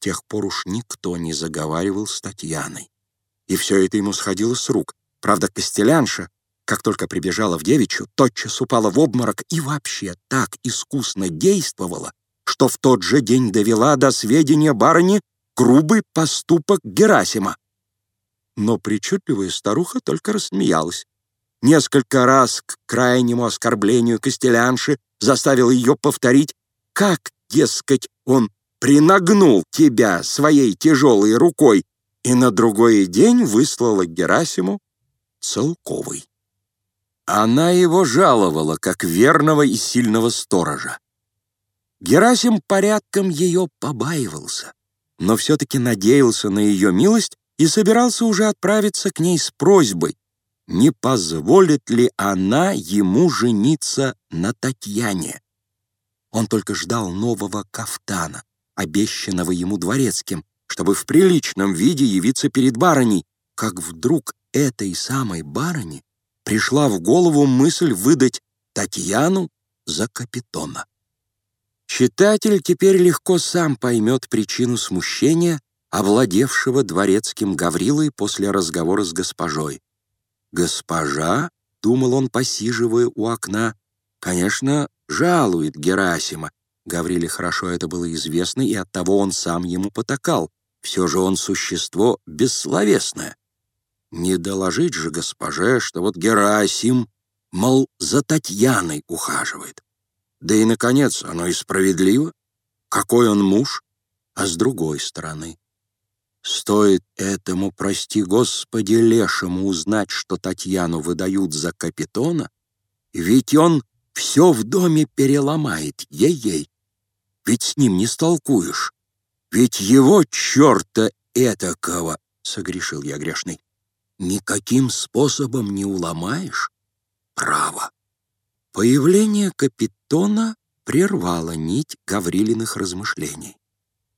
тех пор уж никто не заговаривал с Татьяной. И все это ему сходило с рук. Правда, Костелянша, как только прибежала в девичью, тотчас упала в обморок и вообще так искусно действовала, что в тот же день довела до сведения барыни грубый поступок Герасима. Но причудливая старуха только рассмеялась. Несколько раз к крайнему оскорблению Костелянши заставил ее повторить, как, дескать, он принагнул тебя своей тяжелой рукой и на другой день выслала Герасиму целковый. Она его жаловала, как верного и сильного сторожа. Герасим порядком ее побаивался, но все-таки надеялся на ее милость и собирался уже отправиться к ней с просьбой, не позволит ли она ему жениться на Татьяне. Он только ждал нового кафтана, обещанного ему дворецким, чтобы в приличном виде явиться перед барыней, как вдруг этой самой барыне пришла в голову мысль выдать Татьяну за капитона. Читатель теперь легко сам поймет причину смущения, овладевшего дворецким Гаврилой после разговора с госпожой. «Госпожа», — думал он, посиживая у окна, — «конечно, жалует Герасима. Гавриле хорошо это было известно, и оттого он сам ему потакал. Все же он существо бессловесное. Не доложить же госпоже, что вот Герасим, мол, за Татьяной ухаживает. Да и, наконец, оно и справедливо. Какой он муж? А с другой стороны, стоит этому, прости господи, лешему узнать, что Татьяну выдают за капитона, ведь он все в доме переломает, ей-ей. Ведь с ним не столкуешь. Ведь его черта этакого, — согрешил я грешный, — никаким способом не уломаешь. Право. Появление капитона прервало нить Гаврилиных размышлений.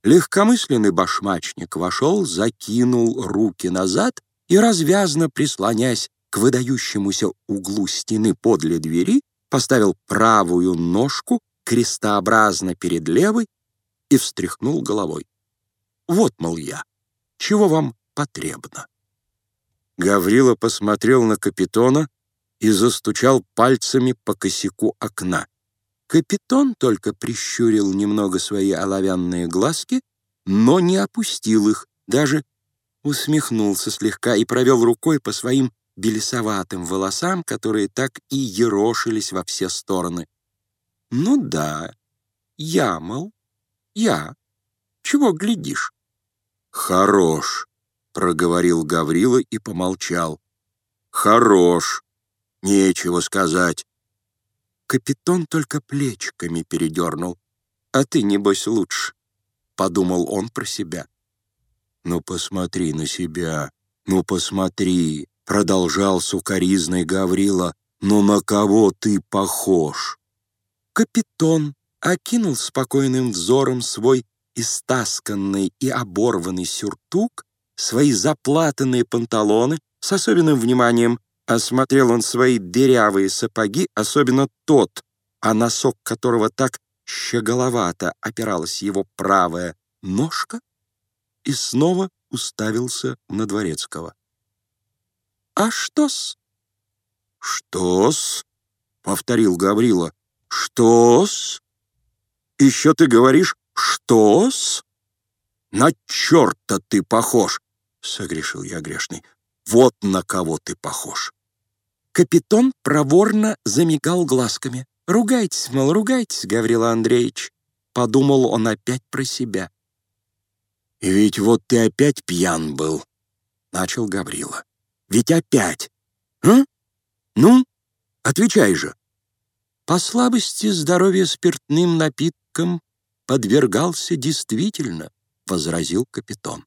Легкомысленный башмачник вошел, закинул руки назад и, развязно прислонясь к выдающемуся углу стены подле двери, поставил правую ножку крестообразно перед левой и встряхнул головой. «Вот, мол, я, чего вам потребно?» Гаврила посмотрел на капитона, и застучал пальцами по косяку окна. Капитон только прищурил немного свои оловянные глазки, но не опустил их, даже усмехнулся слегка и провел рукой по своим белесоватым волосам, которые так и ерошились во все стороны. «Ну да, я, мол, я. Чего глядишь?» «Хорош», — проговорил Гаврила и помолчал. «Хорош. Нечего сказать. Капитон только плечиками передернул. А ты, небось, лучше, — подумал он про себя. Ну, посмотри на себя, ну, посмотри, — продолжал сукоризный Гаврила. Ну, на кого ты похож? Капитон окинул спокойным взором свой истасканный и оборванный сюртук, свои заплатанные панталоны, с особенным вниманием Осмотрел он свои дырявые сапоги, особенно тот, а носок которого так щеголовато опиралась его правая ножка, и снова уставился на Дворецкого. «А что-с?» «Что-с?» — повторил Гаврила. «Что-с? Еще ты говоришь «что-с»?» «На черта ты похож!» — согрешил я грешный. Вот на кого ты похож!» Капитон проворно замигал глазками. «Ругайтесь, мол, ругайтесь, Гаврила Андреевич!» Подумал он опять про себя. «И ведь вот ты опять пьян был!» Начал Гаврила. «Ведь опять! А? Ну, отвечай же!» По слабости здоровья спиртным напиткам подвергался действительно, возразил капитан.